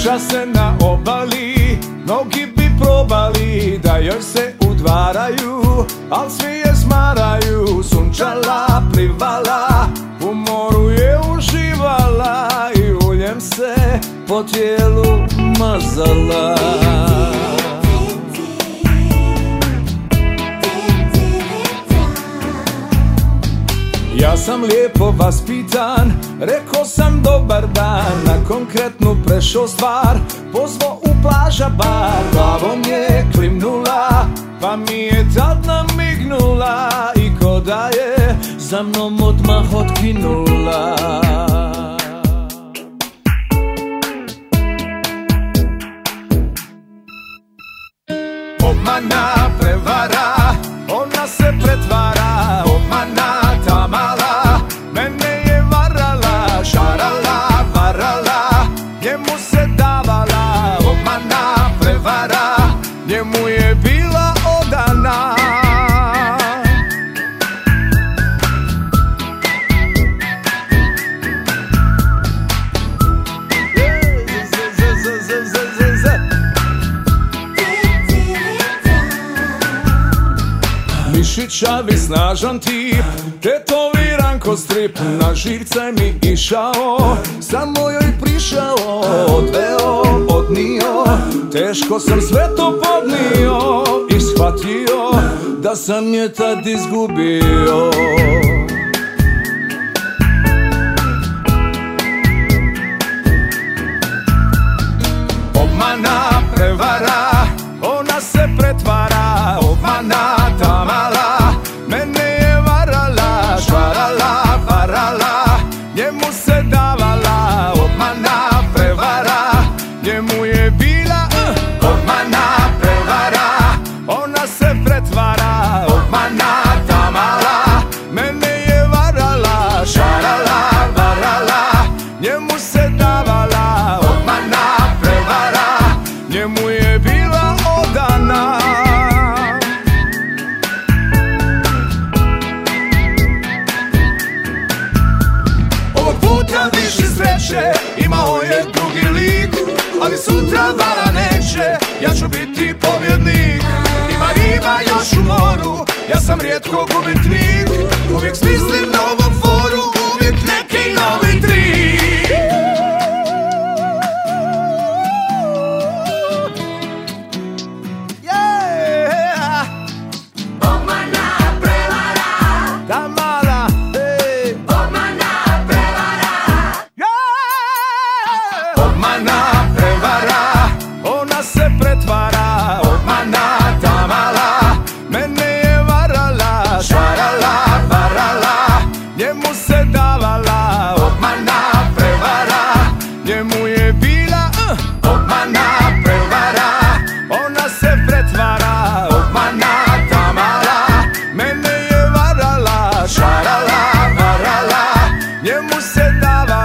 Priča se na obali Mnogi bi probali Da joj se udvaraju Al svi je smaraju Sunčala, plivala U moru je uživala I uljem se po tijelu mazala Ja sam lijepo vaspitan, rekao sam dobar dan Na konkretnu prešao stvar, pozvo u plaža bar Glavom je klimnula, pa mi je tad namignula I ko da je za mnom odmah otkinula. Obmana, Prevara, njemu je bila odana. Mišićavi snažan tip Tetoviran ko strip Na živce mi išao Samo joj prišao Odveo, odnio Teško sam sve to podnio I shvatio Da sam je tad izgubio. Obmana, prevara, ona se pretvara Obmana, sreće Imao je drugi lik Ali sutra vara neće Ja ću biti pobjednik. Ima riba još u moru Ja sam rijetko gubitnik se pretvara Obmana tamala. Mene je varala Švarala, varala. Njemu se davala Obmana prevara. Njemu je bila uh, Obmana prevara. Ona se pretvara Obmana tamala. Mene je varala Švarala, varala. Njemu se davala